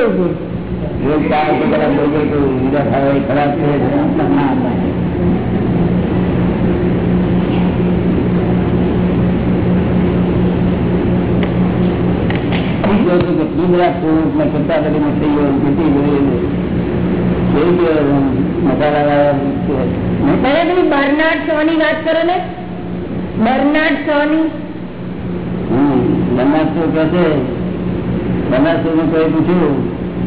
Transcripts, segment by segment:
રોજ ચાર કલાક બોલજો તો હીરા ખાવા એ ખરાબ છે ના થાય. ઈ કહું છું કે પીંગળા સ્વરૂપમાં કરતા કરીને થઈ ગયો કેટલી બધી કેવી કે મસાલા વાળા કે દાદા તમે બર્નાર્ડ શો ની વાત કરો ને બર્નાર્ડ શો ની હમ, બનાસુ કે છે બનાસુ નું કોઈ પૂછ્યું સંસાર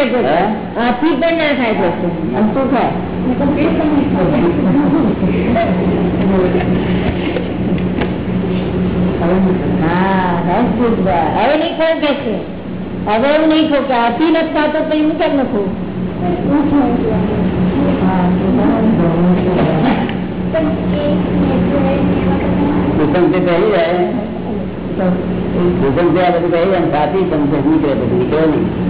પણ ના થાય પછી હે? હાથી પણ ના થાય પછી આમ શું થાય હા that's good boy. હવે નહીં ખાવ કે છે હવે એવું નહીં ખાવ કે હાથી નથી ખાતો તો હું કેમ નથી કુસુમ થી પહેરી જાય કુસુમ થી આ બધું પહેરી જાય ને સાથી ચમચે નીકળે બધું નીકળે નહીં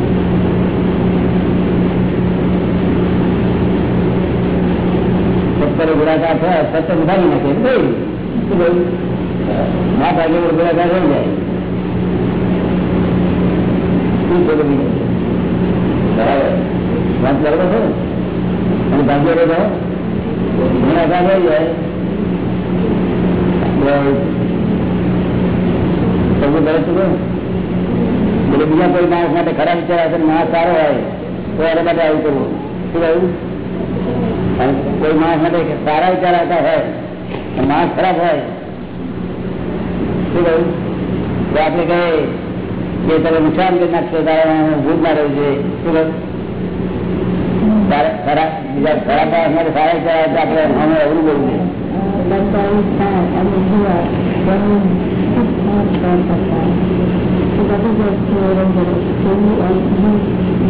કહ્યું? ગુણાકાર થયા સત્તર ઉઠાવી નાખે? ના ભાગે ગુણાકાર થઈ જાય? વાત બરાબર છે બીજા કોઈ માણસ માટે ખરાબ વિચાર છે માણસ સારો હોય, તો એના માટે આવું કરવું. શું કહ્યું? અને કોઈ માણસ માટે સારા વિચાર આવતા હોય અને માણસ ખરાબ હોય શું કહ્યું તો આપણે કહીએ કે તમે નુકસાન કરી નાખશો તારે ભૂલ ના રહેવું જોઈએ શું કહ્યું તારે ખરાબ બીજા ખરાબ માણસ માટે સારા વિચાર આવે તો આપણે અમે અવરું બોલવું જોઈએ કોઈ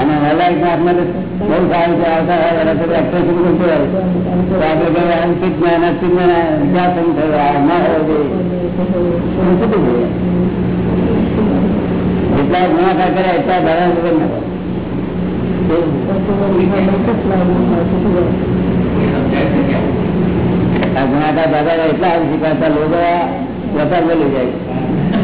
અને નલાયક માણસને તો બહુ સારું છે આવતા હોય અને થોડું expression બોલતું હોય તો આપણે કહીએ આમ ચિત્ત જ્ઞાન, અચિત્ત જ્ઞાન, ક્યાં સમ થયો આ ના હોવો જોઈએ એવું થતું જોઈએ. જેટલા ગુણાકાર કર્યા એટલા ધારા વગર ના થાય. આ ગુણાકાર દાદા એટલા શીખવાતા લોકો વેપાર બોલી જાય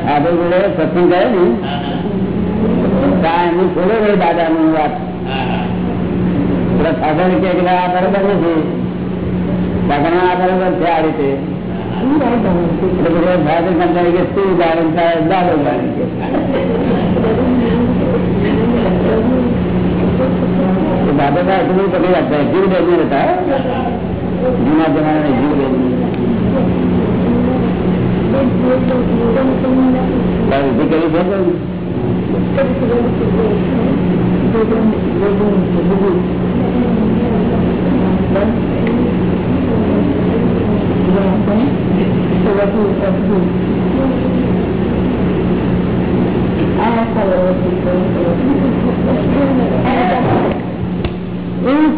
શું ઉદાહરણ શ્રદ્ધા બોલતા તમે ફાધર જોડે સત્સંગ કરે ને ત્યાં એમનું છોડો ભાઈ દાદા નું વાત પેલા ફાધર કે કે આ બરોબર નથી દાદા આ બરોબર છે આ રીતે એટલે બધો ફાધર કંટાળી કે શું ઉદાહરણ તારે દાદો ઉદાહરણ કે તો દાદા ભાઈ એટલું બધું પકડી રાખતા જીવ બેન હતા જૂના જમાના જીવ બેન ઊભી કરી છે?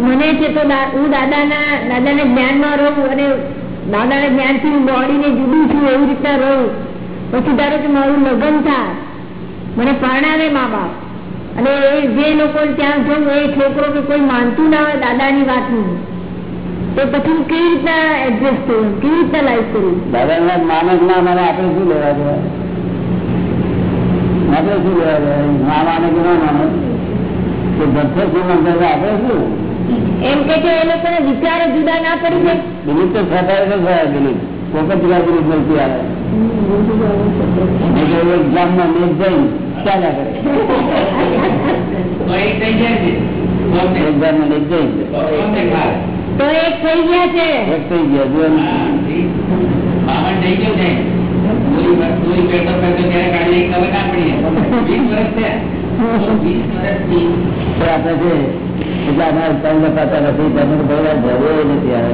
મને છે તો હું દાદાના દાદાના જ્ઞાનમાં રહું અને દાદાના જ્ઞાનથી હું બોડીને જુદું છું એવી રીતના રહું. પછી ધારો કે મારું લગ્ન થાય મને પરણાવે મા બાપ. અને એ જે લોકો ત્યાં જવું એ છોકરો કે કોઈ માનતું ના હોય દાદાની વાતનું તો પછી હું કેવી રીતના એડજસ્ટ કરું કેવી રીતના લાઈફ કરું? દાદાના માનસ ના માને આપણે શું લેવા દેવા આપણે શું લેવા દેવા ના માને કે ના માને? તો ભક્તો શું આપણે શું? એમ કે એ લોકોને વિચારો જુદા ના પડી જાય. દિલીપ તો સ્વભાવ તો થયા દિલીપ. કોક જ જગા દિલીપ બોલતી આવે. નહીં તો એક ગામમાં મેઘ જઈને ચાલ્યા કરે. એક ગામમાં મેઘ તો એક થઈ ગયા છે. એક થઈ ગયા જો. એમ. થઈ ગયો છે. પૂરી પેટો પેટો ત્યારે કાઢી ખબર ના પડી. વીસ વર્ષ થયા. વીસ વર્ષથી આપણે છે એટલે અમારે ત્રણ લખાતા નથી તમે તો જરૂર નથી આવે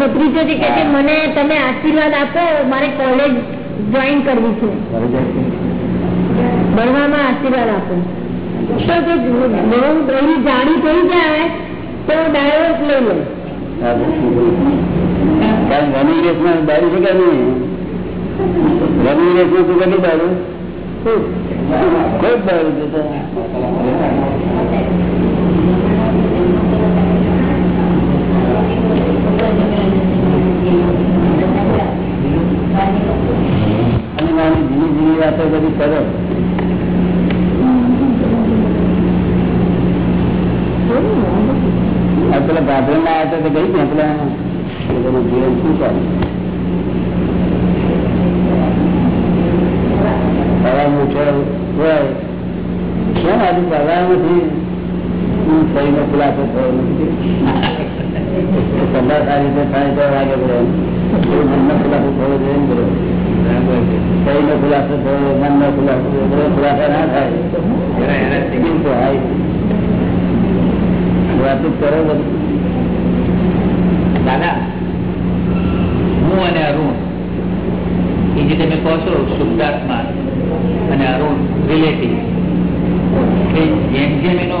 ભત્રીજો છે કે છે, મને તમે આશીર્વાદ આપો મારે કોલેજ જોઈન કરવી છે. ભણવામાં આશીર્વાદ આપો. તો બહુ એવી જાડી થઈ જાય તો ડાયવર્સ લઈ લો. કારણ રનિંગ રેસમાં દારૂ છે કે નહીં? રનિંગ રેસમાં તું કેટલી દારૂ? ખૂબ દારૂ પેલા ભાભર ના આવ્યા તો ગઈ ને પેલા એ લોકોનું જીવન શું ચાલે ઉઠ્યો હોય કેમ આજે સવાર નથી શરીરનો ખુલાસો થયો નથી. સભા સારી રીતે થાય તો વાગે પડે. મનનો ખુલાસો શરીરનો થયો મનનો ખુલાસો થયો ખુલાસો ના થાય. કેમ તો હાય. વાતચીત કરો બધું. દાદા હું અને અરુણ એ જે તમે કહો છો શુદ્ધાત્મા અને અરુણ રિલેટિવ જેમ જેમ એનો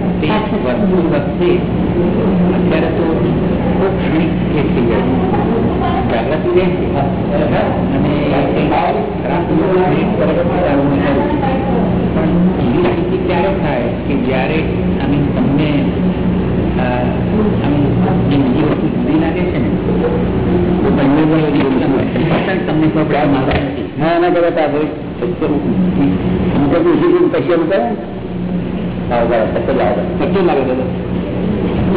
તે વર્તો વચ્ચે અત્યારે તો ખૂબ ક્ષણિક થઈ જાય જાગૃતિ રહે અને ક્યારે થાય કે જ્યારે આમ તમને બીજી વસ્તુ જુદી લાગે છે ને તમને કોઈ પ્રેમ આવે નથી. હા એના કરતા પૂછી એમ કહે હા બરાબર સત્ય લાગે સત્ય લાગે દાદા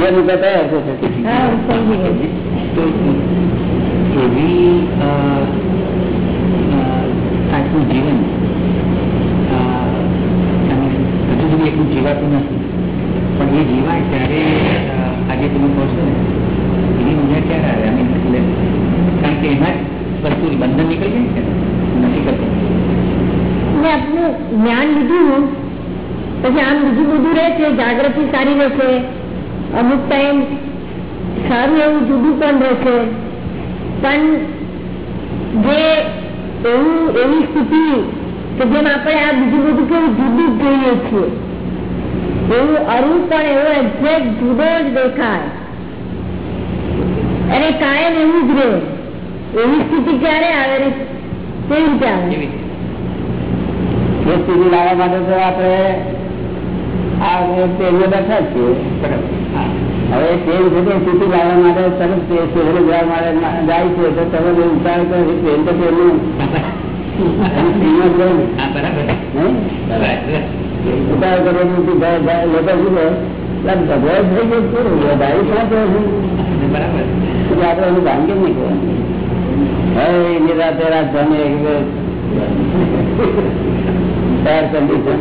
એ મુકા તૈયાર છે હા હું સમજી ગઈ તો એવી અ, અ, આજનું જીવન અ, આમ હજુ સુધી એટલું જીવાતું નથી પણ એ જીવાય ત્યારે અ, આજે તમે કહો છો ને એની મજા ક્યારે આવે આમ એટલે કારણ કે એમાં જ વસ્તુ બંધન નીકળી જાય છે ને નથી કરતું ને આપનું જ્ઞાન લીધું પછી આમ બીજું બધું રહે છે, જાગૃતિ સારી રહેશે, અમુક ટાઈમ સારું એવું જુદું પણ રહેશે. પણ જે એવું, એવી સ્થિતિ કે જેમ આપણે આ બીજું બધું કેવું જુદું જ જોઈએ છીએ. એવું અરું પણ એવો એક્ઝેક્ટ જુદો જ દેખાય. અને કાયમ એવું જ રહે. એવી સ્થિતિ ક્યારે આવે કેવી રીતે આવે? એ સ્થિતિ લાવવા માટે તો આપણે આ ટ્રેનમાં બેઠા છીએ હવે તે સ્થિતિ લાવવા માટે તરત તે શહેર જવા માટે જાય છે તો તમે જે વિચાર કરો ટ્રેન તો. હા? બરાબર ઉતાર કરવાનું કે જાય- જાય લોકો શું કહે ભગવાન થઈ ગયો આપણે એનું કેમ નહીં કહેવાનું હવે નિરાતે રાત ધને એર કન્ડિશન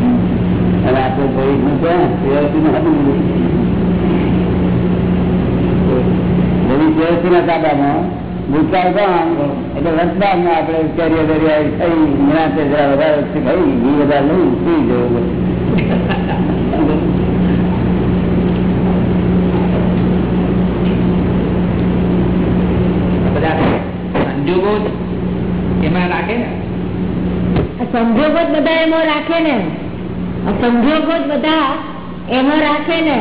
અને આપણે ભવિષ્યનું ક્યાં વ્યવસ્થિત હતું ભવિષ્ય વ્યવસ્થિતના તાબામાં ભૂતકાળ કોણ? એટલે વર્તમાનમાં આપણે કેરીએ દરિયા થઈ નિરાંતે જરા વધારે ખાઈ ઘી વધારે લઈ સુઈ જવું બધા સંજોગો જ એમાં રાખે ને? સંજોગો બધા એમાં રાખે ને. સંજોગો જ બધા એમાં રાખે ને.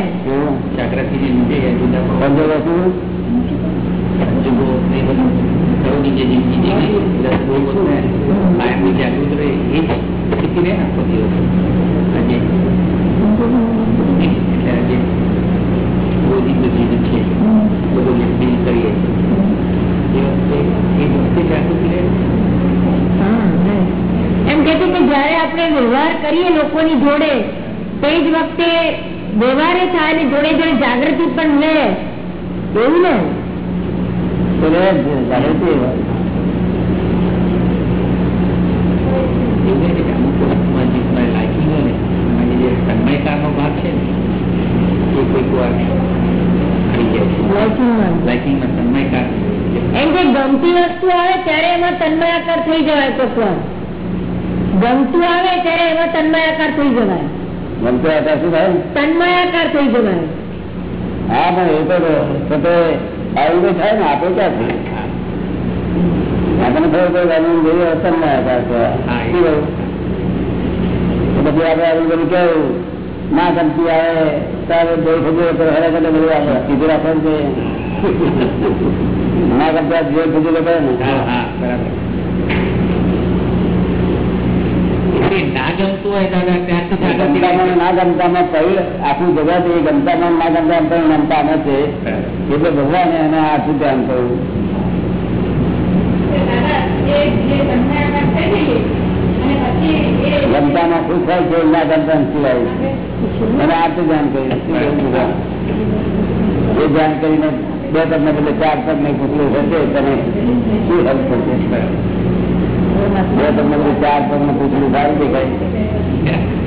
જાગૃત રહે એ જ સ્થિતિ આખો દિવસ. આજે એટલે આજે બોધી બધી છે. બધું લીધી કરીએ. એ વખતે એ વખતે જાગૃતિ રહે. એમ કે છે કે જયારે આપણે વ્યવહાર કરીએ લોકોની જોડે તે જ વખતે વ્યવહારે થાય ને જોડે જોડે જાગૃતિ પણ લે એવું ને? જાગૃતિ તન્મયતાનો ભાગ છે ને એ કોઈક વાર તન્મયતા એમ કે ગમતી વસ્તુ આવે ત્યારે એમાં તન્મયાકાર થઈ જવાય કોક વાર ગમતું આવે ત્યારે એમાં તન્મયાકાર થઈ જવાય. ગમતું આકાર શું થાય? તન્મયાકાર થઈ જવાય. હા પણ એ તો આવું તો થાય ને આપણે ક્યાં છે આપણને ખબર પડે કે આનું જોઈએ અસર ના હતા હા, એ. શું કહ્યું? તો પછી આપણે આવું બધું કેવું? ના ગમતી આવે તારે બે ખજૂર તો હેરા કરતા બધું આપણે. કીધું રાખવાનું છે. ના ગમતા જે કરે ને. હા હા બરાબર એ ના ગમતું હોય દાદા ત્યાંથી ગમતામાં ના ગમતામાં પહેલ આખું જગત એ ગમતામાં ના ગમતા પણ ગમતા નથી. એટલે ભગવાન એને આખું ધ્યાન કરવું ગમતામાં ખુશ થાય છે ના ગમતા સિવાય એને આટલું ધ્યાન કર્યું? એ ધ્યાન કરીને બે તમને બદલે ચાર તમને ને પૂછલું હશે તમે શું હેલ્પ થશે બે તમને બદલે ચાર પગ ને પૂછલું સારું દેખાય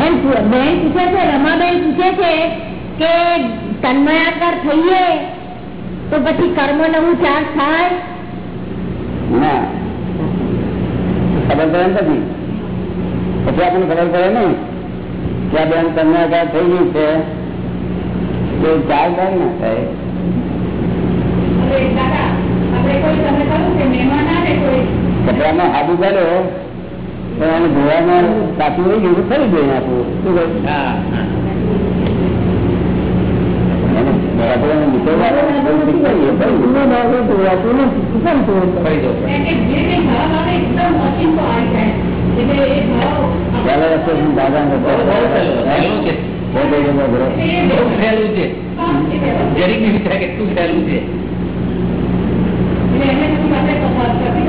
એમ પૂ- બેન પૂછે છે રમાબેન પૂછે છે કે તન્મયાકાર થઈએ તો પછી કર્મ નવું ચાર્જ થાય ના ખબર પડે ને પછી પછી આપણને ખબર પડે ને કે આ બેન તમને આગળ થઈ ગયું છે તો ચાર વાર ના થાય કપડામાં હાબુ કર્યો પણ એને ધોવામાં સાચું રહી ગયું ફરી ધોઈ આપવું શું કહ્યું જરીક વિચાર કેટલું સહેલું છે એનું વાત છે ને એ આ એની અંદર જે જુદાપણું થાય છે તે પ્રતિમા જ જય કૃષ્ણ. આવો બાપુ. આવો.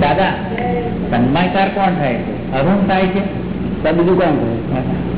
દાદા સન્માયકાર કોણ થાય? છે અરુણ થાય છે? તો બીજું કોણ કહ્યું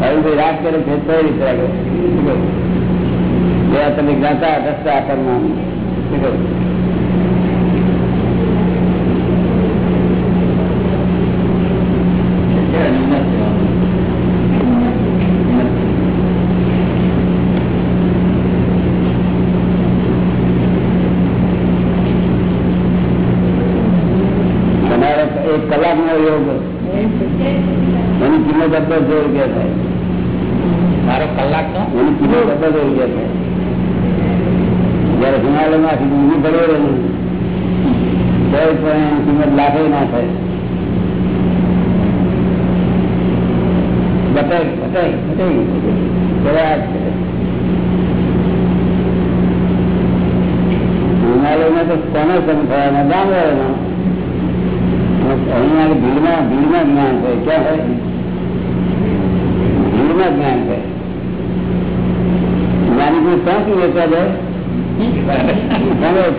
અરુણભાઈ રાગ કરે છે તો વિતરાગ શું કહ્યું જે આ તમે જ્ઞાતા રસ્તા કરનાર શું કહ્યું તમારે એક કલાકનો યોગ ક્યાં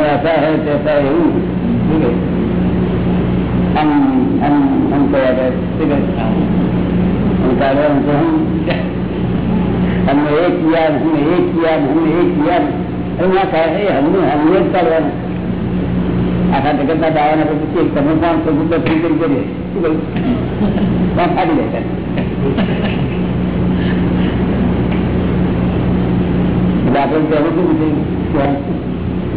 ہمیں ایسا ہے جیسا ہے ٹھیک ہے ہم ہم ہم کو ٹھیک ہے ہم کہہ رہے ہم سے ہم ہم نے ایک کیا ہم نے ایک کیا ہم نے ایک کیا ہم نہ کہہ رہے ہم نے ہم نے کر رہے ایسا ٹکٹ نہ دعوی نہ کسی ایک سمجھ پانچ سو روپئے فری کر کے ٹھیک وہاں خالی لیتے ہیں ڈاکٹر کیا ہوتی مجھے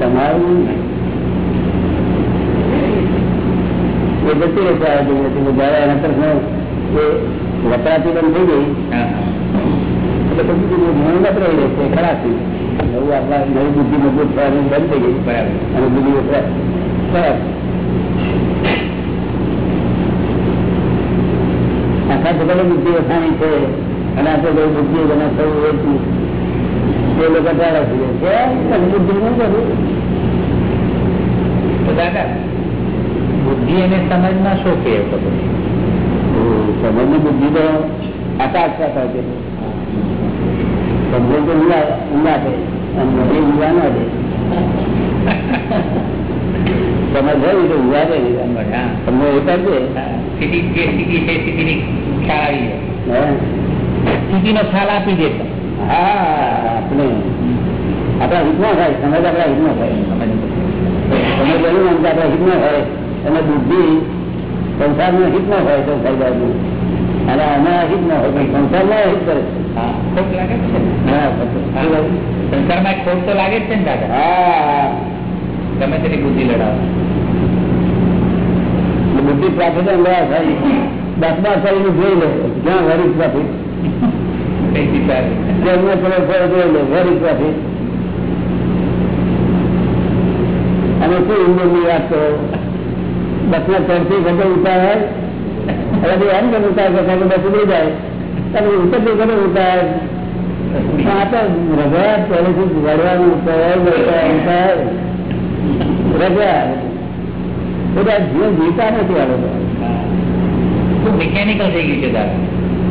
તમારું વપરાતી બંધ થઈ ગઈ બુદ્ધિ મજબૂત થવાની બંધ થઈ ગઈ બરાબર અને બીજી ખરાબ આખા જગત બુદ્ધિ વસાણી છે. અને આ તો કોઈ બુદ્ધિ બને એટલું એ લોકો દ્વારા થઈ જાય છે? બુદ્ધિ નું તો દાદા બુદ્ધિ અને સમજમાં શું ફેર તો સમજની બુદ્ધિ તો આકાશ થાય છે સમજો તો ઊંડા છે. અને મોટી ઊંડા ના છે. સમજ હોય તો ઊંડા છે. તમને એ જ છે. સ્થિતિ જે સ્થિતિ છે સ્થિતિની ખ્યાલ આવી જાય. હે? સ્થિતિનો ખ્યાલ આપી દે. હા આપણે આપણા હિતમાં થાય સમજ આપણા હિતમાં થાય. તમે નામ કે આપણા હિતમાં હોય અને બુદ્ધિ સંસારનું હિત ના હોય સંસાર બાજુ. અને અમારા ના હોય સંસારમાં હિત કરે ખોટ લાગે છે ને. સંસારમાં ખોટ તો લાગે જ છે ને દાદા? હા. તમે તેની બુદ્ધિ લડાવો. બુદ્ધિ પ્રાપ્ત દસમા શરીર જોઈ લે ક્યાં વરિષ્ઠ પ્રોફિટ થોડો જોઈ લે વેરી પ્રોફિટ અને શું ઇન્ડિયનની વાત તો બસમાં ચડતી ઘટે ઉતાર હોય હવે ભાઈ એમ કે ઉતાર કરતા બસ ઉડી જાય તમે ઉતરતી ઘટે ઉતાર પણ આ તો રગડા પહેલેથી વળવાનું ઉતાર ઉતાર બધા જીવન જીવતા નથી આ બધા મેકેનિકલ મિકેનિકલ થઈ ગયું છે દાદા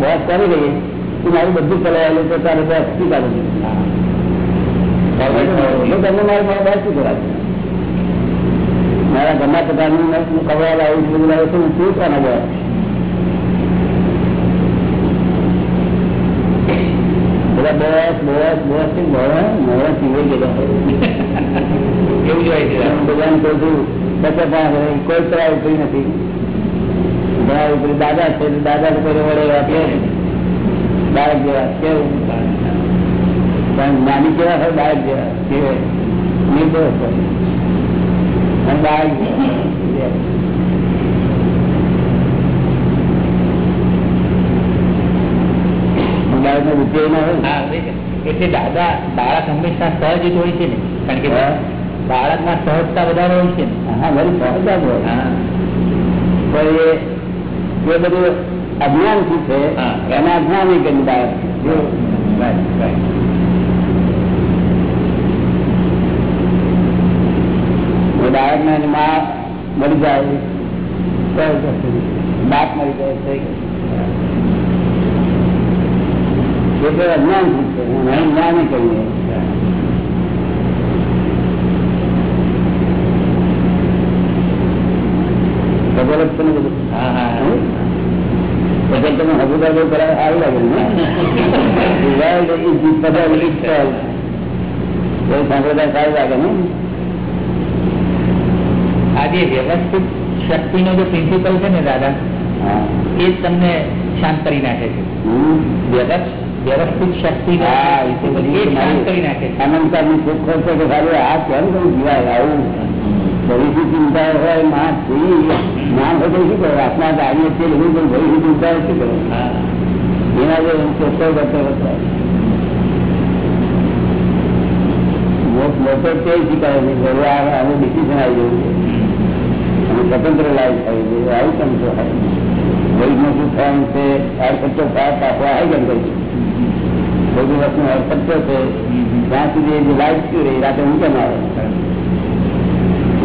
બોસ કરી રહી તું મારું બધું ચલાવેલું છે તારે બોસ શું કાઢું તમને મારે મારા બોસ શું મારા ઘરના પ્રકારનું હું કવડા લાવું છું બધું હું શું બોસ બધા બોસ બોસ મોડા મોડા પીવાઈ ગયેલા હોય એવું છે બધાને કહું બચે પાંચ કોઈ ત્રાવ નથી ઘણા ઉપરી દાદા છે તો દાદા તો કોઈ વડે આપણે બાળક જેવા કેવું પણ નાની કેવા હોય બાળક જેવા કેવો નિર્દોષ હોય અને બાળક જેવા. બાળકનો બુદ્ધિ ના હોય ને. હા, એટલે દાદા બાળક હંમેશા સહજ જ હોય છે ને કારણ કે હા. બાળકમાં સહજતા વધારે હોય છે ને. હા વળી સહજતા જ હોય હા પણ એ એ બધું અજ્ઞાન થી છે હા. એના અજ્ઞાન એ કરી બાળક right, right. એ બાળક ને એની માં મરી જાય તો બાપ મરી જાય તો એ તો અજ્ઞાન થી છે અને અહીં જ્ઞાન એ કહીએ ખબર જ છે ને બધું હા હા હજુદાર બહુ લાગે ને? સારું લાગે ને? આજે જે વ્યવસ્થિત શક્તિનો જે પ્રિન્સિપલ છે ને દાદા એ જ તમને શાંત કરી નાખે છે. વ્યવસ્થિત શક્તિ શાંત કરી નાખે છે. અનંતકાળની સુખ છે કે ખાલી આ કેમ કઈ જીવાય આવું? ભવિષ્ય ચિંતા હોય માં થી જ્ઞાન હોય તો શું કરે આપણા ગાડીએ છે બધું પણ ભવિષ્ય ચિંતા શું કરે હા એના જે ચોખ્ખો કરતો હતો લોકો તે શીખાય છે કે હવે આ હવે ડિસિઝન આવી ગયું છે અને સ્વતંત્ર લાઈફ થઈ ગઈ આવું કેમ છો ભવિષ્યમાં શું થવાનું છે અડખર્ચો પાર પાછો આવી કેમ કરી બધું વસ્તુ અડખર્ચો છે ત્યાં સુધી જે લાઈફ શું રહી રાતે હું કેમ આવે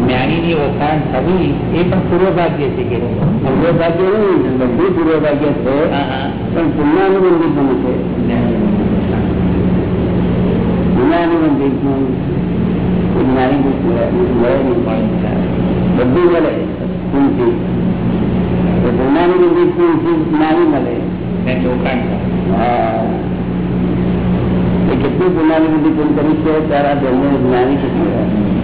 જ્ઞાનીની ઓળખાણ થવી એ પણ પૂર્વ ભાગ્ય છે કે પૂર્વ ભાગ્ય નહીં બધું પૂર્વ ભાગ્ય છે હા હા પણ પુણ્યાનુબંધિત પણ છે પુણ્યાનુબંધિત જ્ઞાની મળે નહીં બધું મળે પુણથી પુણ્યાનુબંધિત પુણથી જ્ઞાની મળે એની ઓળખાણ થાય હા એ કેટલું પુણ્યાનુબંધિત પુણ કરી છે તારા જન્મ જ્ઞાની કેટલું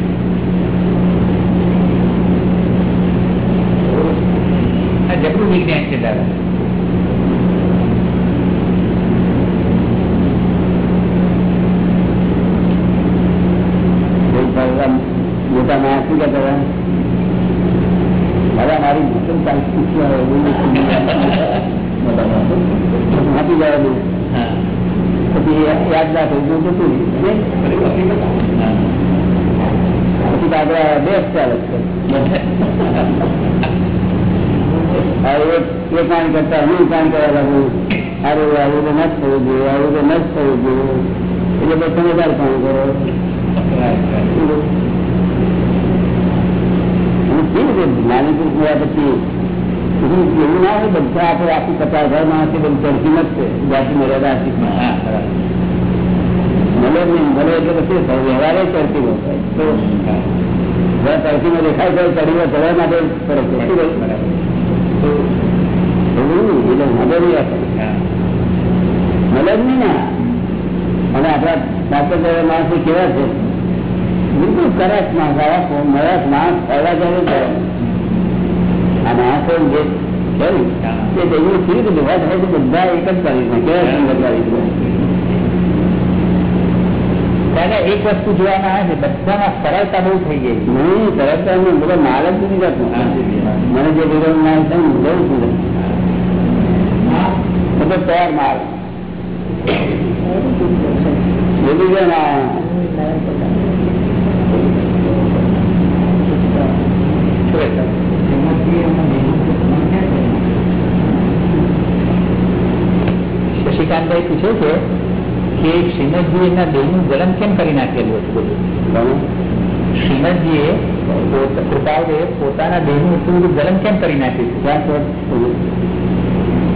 ഇങ്ങനെ അയച്ചിട്ടത് બે ચાલે છે થયું તો જતું રહ્યું. હા પછી તો આપણે દેશ ચાલે છે હવે એક એ કામ કરતા હું કામ કરવા લાગુ આવું આવું તો ન જ થવું જોઈએ આવું તો ન જ થવું જોઈએ એટલે બસ તમે વધારે કામ કરો અને કેવી રીતે જ્ઞાની પુરુષ મળ્યા પછી બધું એવું ના હોય બધા આપણે આખી પચાસ હજાર માણસ બધું ચડકી જ છે જાતિ મર્યાદા આખી હા બરાબર મળે જ નહીં મળે એટલે પછી વ્યવહારે ચડકી નો થાય તો જ્યાં ચડકીમાં દેખાય છે ચડીમાં ચડવા માટે ફરક કેવા છે બિલકુલ કરેક્ટ માણસ આવા મળ્યા માણસ ફરવા જાય છે આ બધા એક જ કરી છે દાદા એક વસ્તુ જોવામાં આવે છે બધામાં સરળતા બહુ થઈ ગઈ નહીં સરળતા નહીં બધો માલ જ નથી કરતો મને જે વિરોધ માલ છે ને બહુ છું બધો તૈયાર માલ બોલી ગયા ના શશિકાંતભાઈ પૂછે છે કે શ્રીમદજી એના દેહનું જલન કેમ કરી નાખેલું હતું બધું? શ્રીમદજીએ પોત- પોતાના દેહનું એટલું બધું જલન કેમ કરી નાખ્યું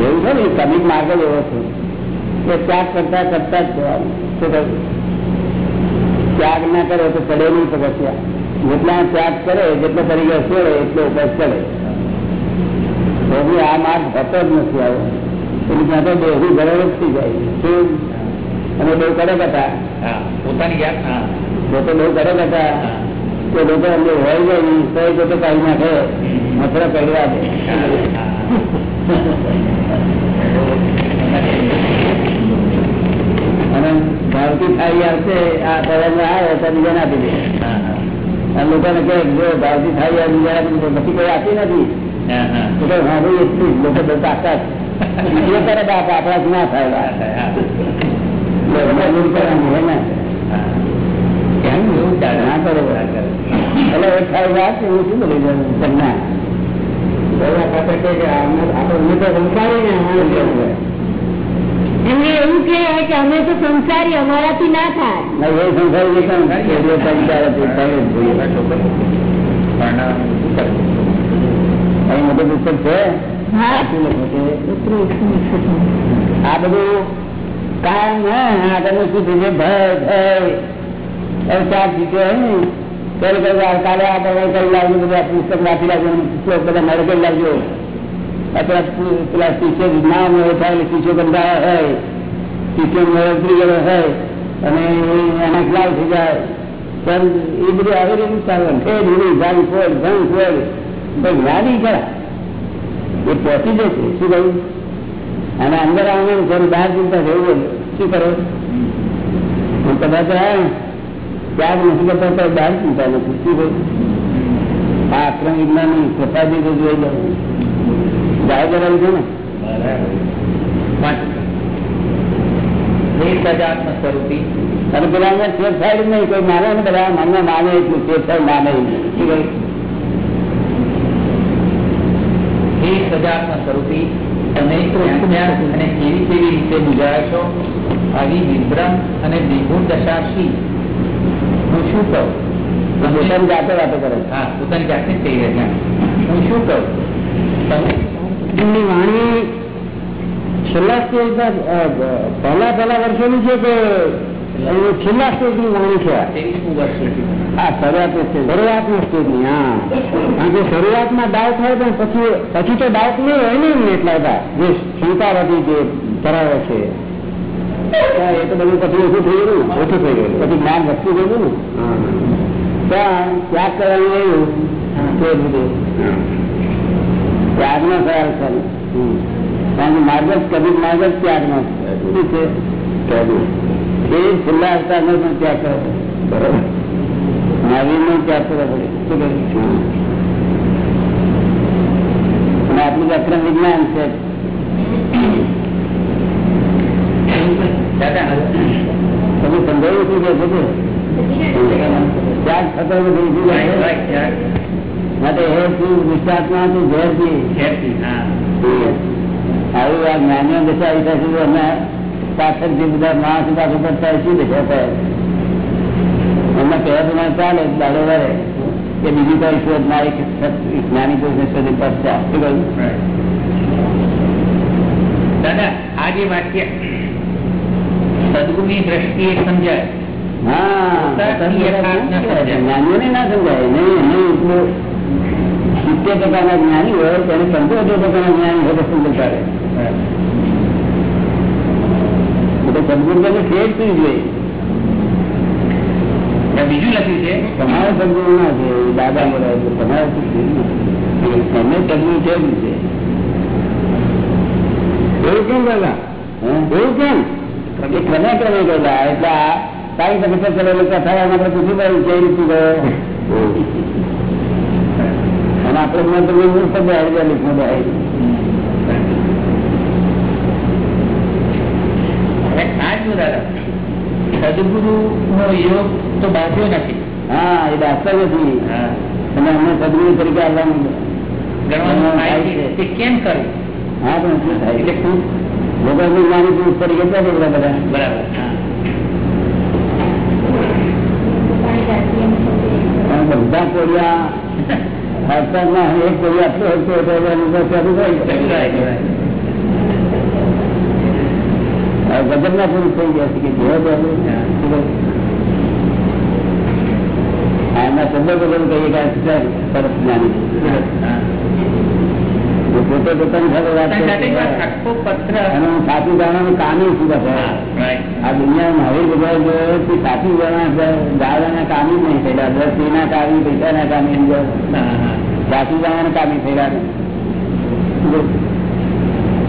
એવું છે ને તમે માર્ગ જ એવો છે. કે ત્યાગ કરતા કરતા જ જવાનું ત્યાગ ના કરે તો ચડે નહીં પગથિયા જેટલા ત્યાગ કરે જેટલો તરીકે છોડે એટલો ઉપર ચડે તો આ માર્ગ થતો જ નથી આવ્યો એટલે ત્યાં તો દેહની ગરજ થઈ જાય? અને બહુ કડક હતા પોતાની હા. લોકો બહુ કડક હતા તો લોકો અમને હોય જાય તો એ લોકો કાઢી નાખે. મથરા પહેરવા દે. અને ભાવથી થાળી આવશે આ સવારમાં આવે તો બીજાને આપી દે. અને લોકોને કહે જો ભાવથી થાળી આવે બીજા પછી કોઈ આપી નથી. તો હા ભાઈ એટલું લોકો બધા તાકાત. બાપ આપણાથી ના થાય. એવું કે અમે તો સંસારી, અમારાથી ના થાય એ સંસારી મોટું પુસ્તક છે. આ બધું કામ હે આગળનું શું થયું છે, ભય ચાર જીત્યો હે ને, ત્યારે કાલે આ તમે બધા પુસ્તક વાંચી લાવજો પેલા શિષ્ય નામ હોય, થાય શિષ્યો હોય. મેળ ઉતરી ગયો હોય, અને એના ખિલાફ થઈ જાય. પણ એ બધું આવી રહ્યું ચાલે ફેર ધૂળી ભાંગ ફોડ ભંગ ફોડ ભાઈ જ્ઞાની કરા એ પહોંચી જશે. શું કહ્યું? અને અંદર આવવાનું છે અને બહાર ચિંતા થયું શું કરો હું કદાચ આ ત્યાગ નથી કરતા તો બહાર ચિંતા નથી શું કહ્યું આ આક્રમ વિજ્ઞાનની પ્રસાદી તો જોઈ જવું જાય કરેલું છે ને સજાત્મ સ્વરૂપી અને પેલા અંદર છેડછાડ જ નહીં કોઈ માને ને બધા મનમાં માને એટલું છેડછાડ માને નહીં. શું કહ્યું હે સજાત્મ સ્વરૂપી તમે અને કેવી કેવી રીતે ગુજારો છો? આવી વિભ્રમ અને નિગુણ દશાશી હું શું કહું? પોતાની જાતે વાતો કરે. હા પોતાની જાતે જ કહી રહ્યા હું શું કહું? તમે એમની વાણી છેલ્લા પહેલા પહેલા વર્ષોની છે કે એની સ્ટેજ સ્ટેજની વાણી છે. હા શરૂઆત શરૂઆત સુધી સ્ટેજની હા. કારણ કે શરૂઆતમાં ડાઉટ હોય પણ પછી પછી તો ડાઉટ નહીં હોય ને એમને એટલા બધા. જે શંકા હતી, જે ધરાવે છે. એ તો બધું પછી ઓછું થઈ ગયું ઓછું થઈ ગયું. પછી જ્ઞાન વધતું ગયું ને. ત્યાં ત્યાગ કરવાનું એવું તે બધું. ત્યાગનો સવાલ છે. કારણ કે માર્ગ કદી માર્ગ ત્યાગનો. શું છે? એ છેલ્લા અવતારનો પણ ત્યાગ કરો બરોબર. નવીનનો ત્યાગ કરવો પડે. શું કરું અને આપણું અક્રમ વિજ્ઞાન છે. તમે સંભાવ્યું શું કે છે? ત્યાગ થતો નથી માટે હે તું વિશ્વાસમાં તું ઝેરથી આવી આ જ્ઞાનીઓ દશા વિશે અમે પાછળ જે બધા માણસ પાછળ કરતા શું થાય એમના કહેવા પ્રમાણે ચાલે દાડો વરે. કે બીજું કોઈ શોધ ના એક જ્ઞાની પુરુષને શોધી પડશે શું કહ્યું? દાદા આ જે વાક્ય સદગુણની દ્રષ્ટિએ સમજાય. જ્ઞાનીઓને ના નહીં એટલું સિત્તેર ટકાના જ્ઞાની હોય તેને પંચોતેર ટકાના જ્ઞાની હોય તો સમજ પડે એટલે સદગુરુ તેને ફેર શું જોઈએ બીજું લખ્યું છે? તમારે સદગુરુ ના છે દાદા બોલાવે છે તમારે શું સદગુરુ છે જ છે. એવું કેમ દાદા? એવું કેમ? એ ક્રમે ક્રમે ગયેલા એટલે આ સારી તકલીફ કરેલું કથા આપણે પૂછ્યું ભાઈ કઈ રીતનું ગયો અને આપણે મને તો મૂળ પર બેહાડી ગયા દાદા. સદગુરુ નો યોગ તો બાંધ્યો નથી. હા એ દાસ્તર નથી. અને અમને સદગુરુ તરીકે આવવાનું ગણવાનું થાય છે. કેમ કરવું હા પણ શું થાય. એટલે ખૂબ પુરુષ તરીકે બધા બધા. બરાબર બધા એક હસતો હતો એટલે એનું તો શરૂ થઈ ગયું. હવે ગજબના પુરુષ થઈ ગયા છે કે જેવો તો એમના શબ્દો બદલ કહીએ કે આ સરસ જ્ઞાની છે. એ પોતે પોતાની સાથે વાત કરે સાથે છે. વાત આખો પત્ર એનું સાચું જાણવાનું કામ ય શું છે આ દુનિયામાં હવે બધા જો સાચું જાણવા દાદાના કામ જ નહીં થયેલા દ્રષ્ટિના કામી પૈસાના કામી અંદર સાચું જાણવાના કામી થયેલા નથી.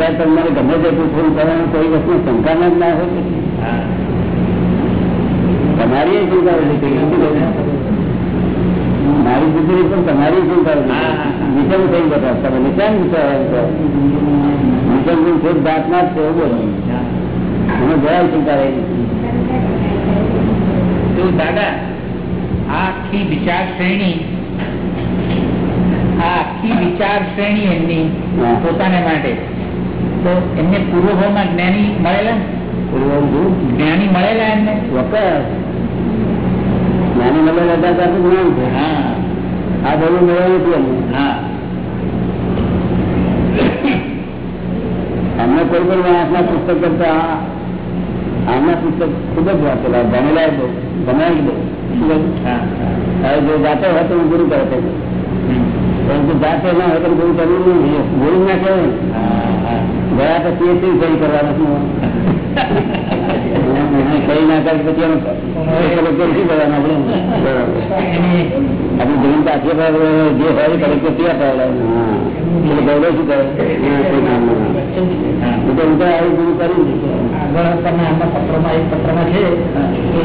અત્યારે તમારે ગમે તે પૂછવું કરવાનું કોઈ વસ્તુ શંકામાં જ ના હોય હા. તમારી શંકા? મારી દીકરી પણ તમારી શંકા હા, થઈ. બધા તમે નિશાન વિચારો નિશંક શુદ્ધ આત્મા જ છે એવું મને જરાય શંકા રહી તો દાદા આખી વિચાર શ્રેણી આખી વિચાર શ્રેણી એમની. પોતાને માટે તો એમને પૂર્વભાવમાં જ્ઞાની મળેલા? જ્ઞાની મળેલા એમને? વખત જ્ઞાની મળે બધા સાથે જ્ઞાન છે. હા. આ બધું મળે નથી અમને હા. અમને કોઈ પણ માણસના પુસ્તક કરતા આમના પુસ્તક ખૂબ જ વાંચેલા ભણેલા બહુ ભણાવી બહુ. હવે જો જાતે હોય તો હું ગુરુ કરતો પરંતુ જાતે ના હોય તો ગુરુ કરવું નહીં ગુરુ ના કહેવાય. ગયા પછી એ શું સહી કરવાનું શું? ના કરી પછી શું કરવાનું આપણે. આપણે જમીન પાછી જે હોય કલેક્ટર ત્યાં પહેલા એટલે ગૌરવ શું કરે હા, કોઈ તો આવું બધું કરી આગળ તમે આમાં પત્રમાં એક પત્રમાં છે કે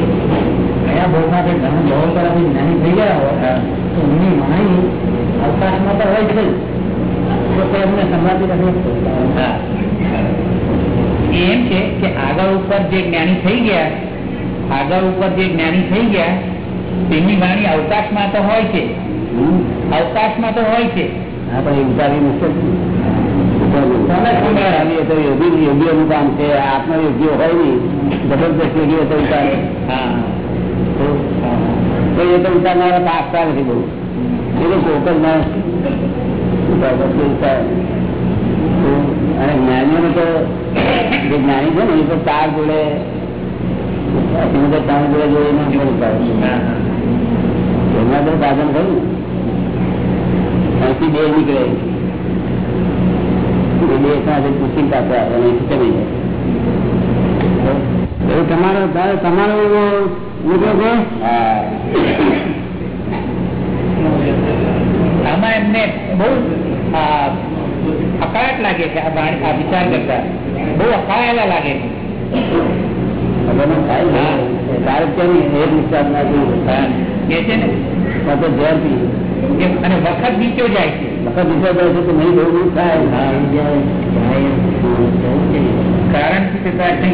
કયા ભોગમાં માં ઘણા આપણે જ્ઞાની થઈ ગયા હોય તો એમની વાણી અવકાશમાં તો હોય છે તો તે એમને સંભાળતી નથી એમ છે કે આગળ ઉપર જે જ્ઞાની થઈ ગયા આગળ ઉપર જે જ્ઞાની થઈ ગયા તેમની વાણી અવકાશમાં તો હોય છે. અવકાશમાં તો હોય છે. હા પણ એ ઉતારી મુશ્કેલ છે. ઉતારવી યોગી કામ છે. આત્મયોગીઓ હોય નહીં. જબરદસ્ત યોગીઓ તો ઉતારે. હા. તો એ તો ઉતારનારા પાકતા નથી બહુ. એ તો ચોક્કસ ના અને જ્ઞાનીઓને તો જે જ્ઞાની છે ને એ તો ચાર જોડે ત્રણ જોડે જોઈને અંદર ઉતારે એમાં તો સાધન થયું અહીંથી બે નીકળે તમારો તમારો હા આમાં એમને બહુ અકળાટ લાગે છે આ વિચાર કરતા. બહુ અકળાયેલા લાગે છે. તો અને વખત નીચો જાય છે. વખત વિચાર કરે છે કે નહીં બહુ થાય. કારણ કે તે.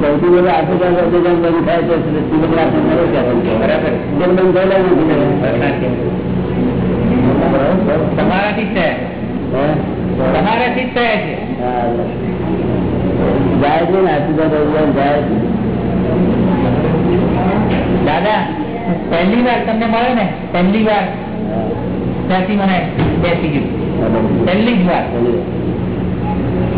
સૌથી વધુ આટલું કામ બંધ થાય સૃષ્ટિ બધું થયેલા નથી તમારાથી જ તમારાથી જ થયા છે. જાય છે ને આટલું બધું જાય દાદા પહેલી વાર તમને મળે ને? પહેલી વાર. ત્યાંથી મને બેસી ગયું. પહેલી જ વાર.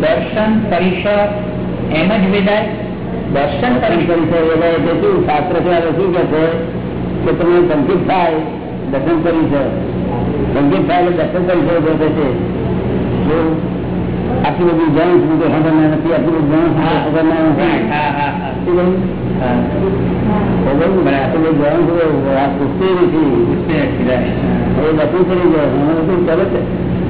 દર્શન પરિસર એમ જ વેદાય દર્શન દર્શન પરિસર કરી છે એટલે એટલે શું શાસ્ત્ર છે હવે શું કે છે કે તમે સંકિત થાય દર્શન કરી છે સંકિત થાય એટલે દર્શન કરી છે એવું કહે છે જો આટલી બધી જાણ છું કે ખબર ના નથી આટલી બધી જાણ છું કે ખબર ના નથી હા હા હા શું કહ્યું? હા ખબર ને? આટલી બધી જાણ છું કે આ પૂછતી નથી પૂછતી નથી right. એ બધું કરી જાય મને બધું કરે છે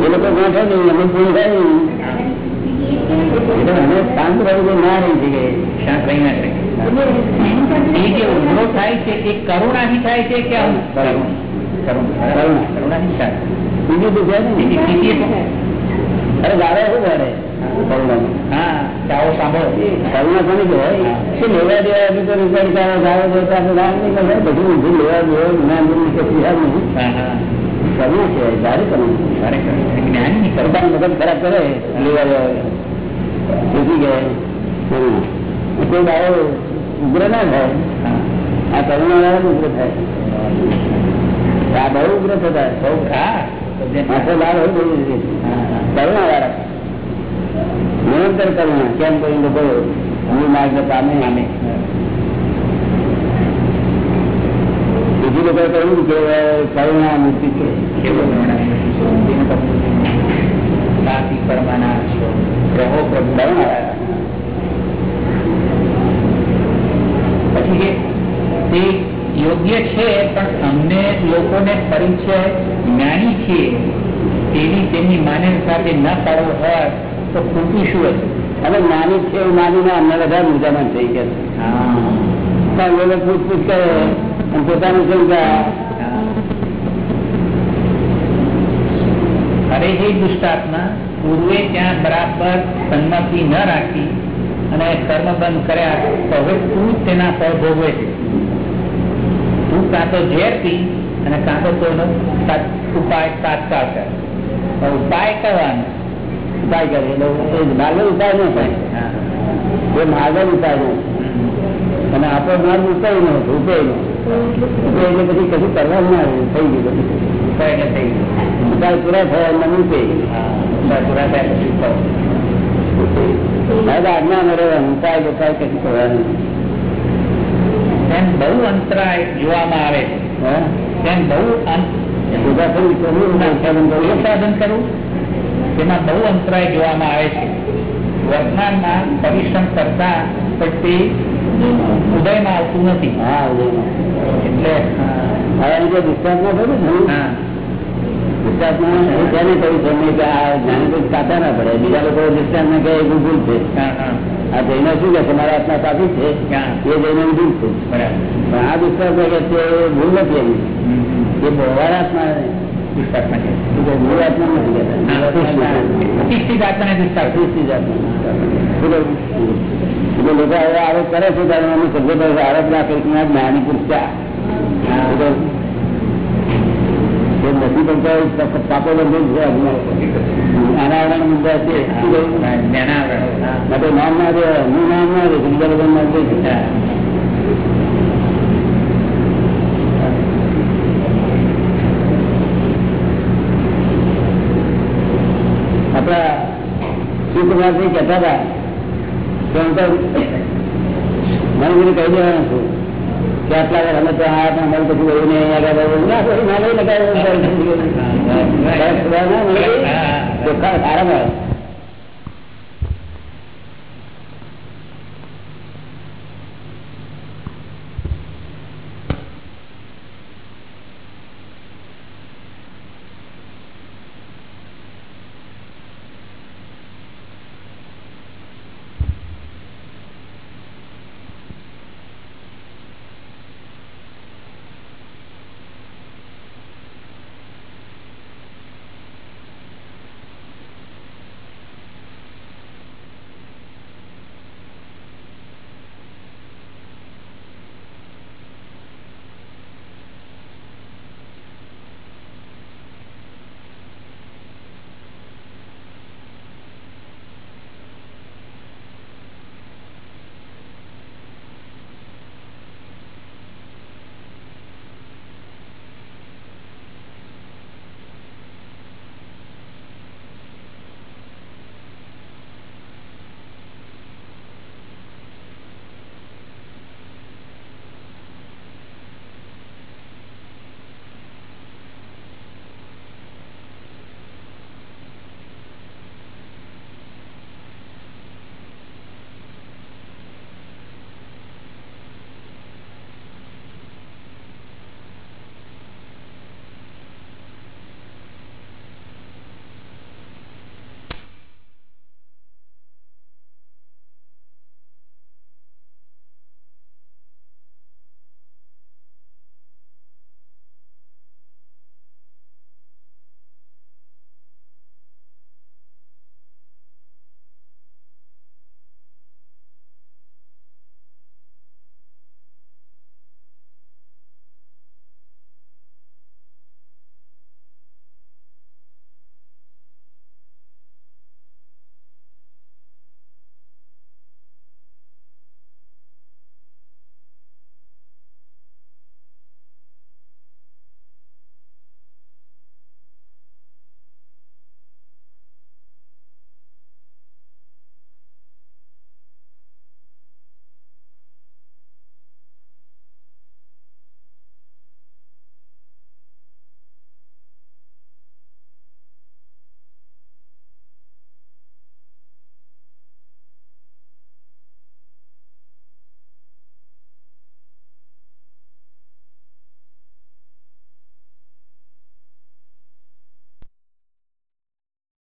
એ લોકો ગાંઠો નહીં અમે પૂરું થાય નહીં એટલે અમે શાંત રહેવું ના રહી શકે શાંત રહી ના શકે એ જે ઉભરો થાય છે એ કરુણાથી થાય છે કે આમ કરુણ કરુણા કરુણા. કરુણાથી થાય બીજું તો છે એ ને સ્થિતિ એ અરે ગાળે શું કરે કરુણામાં હા ચાવો સાંભળો કરુણા કોને કહેવાય કે લેવા દેવા એટલે તો રૂપિયા ચાલો ગાળો દેતા આપણે ગાળ નહીં કરે બધું ઊંધું લેવા દેવા જ્ઞાન જેવું કે છે નહીં કરવું સરકાર મગજ ખરાબ કરે દેવા તેથી કોઈ ગાળો ઉગ્ર ના થાય. આ કરુણા વાળા ઉગ્ર થાય. આ બહુ ઉગ્ર થતા. બહુ આખો લાલ હોય બહુ કરુણા વાળા નિરંતર કરુણા. કેમ કરીને લોકો મૂળ માર્ગ પામે? સામે બીજી લોકોએ કહ્યું કે કરુણા મુક્તિ છે. છો. પછી તે યોગ્ય છે પણ અમને લોકોને પરિચય જ્ઞાની છે તેવી તેમની માન્યતા સાથે ન કરવો હોય તો ખોટું શું હતું? હવે નાની છે એવું ના અમને બધા મૂંઝામણ થઈ ગયા હા. પણ એ લોકો પૂછપૂછ કરે અને પોતાનું શું કે અરે હે દુષ્ટાત્મા પૂર્વે ત્યાં બરાબર સંમતિ ન રાખી અને કર્મ બંધ કર્યા તો હવે તું તેના ફળ ભોગવે છે. તું કાં તો ઝેર પી અને કાં તો તેનો ઉપાય તાત્કાળ કર. ઉપાય કરવાનો. ઉપાય કરે એટલે એ માર્ગ ઉપાય ન થાય. હા. એ માર્ગ ઉપાય નો અને આપણો માર્ગ ઉપાય નો ઉપાય નો એટલે પછી કશું કરવાનું ના થઈ ગયું એટલે થઈ ગયું. ઉપાય પૂરા થયા એમને હા ઉપાય પૂરા થયા પછી આજ્ઞા મળે ઉપાય ઉપાય કશું કરવાનું તેમ બહુ અંતરાય જોવામાં આવે છે તેમ બહુ કરવું કરવું ઉત્પાદન કરવું? તેમાં બહુ અંતરાય જોવામાં આવે છે. વર્તમાનમાં પરિશ્રમ કરતા પણ તે ઉદયમાં આવતું નથી. હા એટલે હવે એમ જે દુષ્ટાંતમાં થયું ને ના પડે. બીજા લોકો દુષ્ટાંતમાં કહે એવું ભૂલ છે. આ જઈને શું કે મારા હાથમાં સાચું છે. એ જઈને ભૂલ છે. બરાબર. પણ આ કે ભૂલ નથી એવી. એ બહુવાર આત્મા દુષ્ટાત્મા છે એ મૂળ આત્મા નથી કહેતા પ્રતિષ્ઠિત આત્માને દુષ્ટાત્મા પ્રતિષ્ઠિત આત્મા. શું કહ્યું? એટલે લોકો હવે આરોપ કરે છે ત્યારે અમે સભ્યતા આરોપ ના કરી કે આ જ્ઞાની પુરુષ છે આ. શું કહ્યું? એ નથી પણ તો પાપો બંધુ છે અજ્ઞાન. અનાવરણ મુદ્દા છે શું કહ્યું? જ્ઞાનાવરણ હા. માટે નામ ના દે હું નામ ના દે બીજા બધા નામ દે શિવકુમારજી કહેતા હતા કે હું તો મને બધું કહી દેવાનું છું કે આટલા અમે તો આ પણ મને કશું એવું નહીં આગળ આવ્યું. ના કોઈ ના. સારા મળે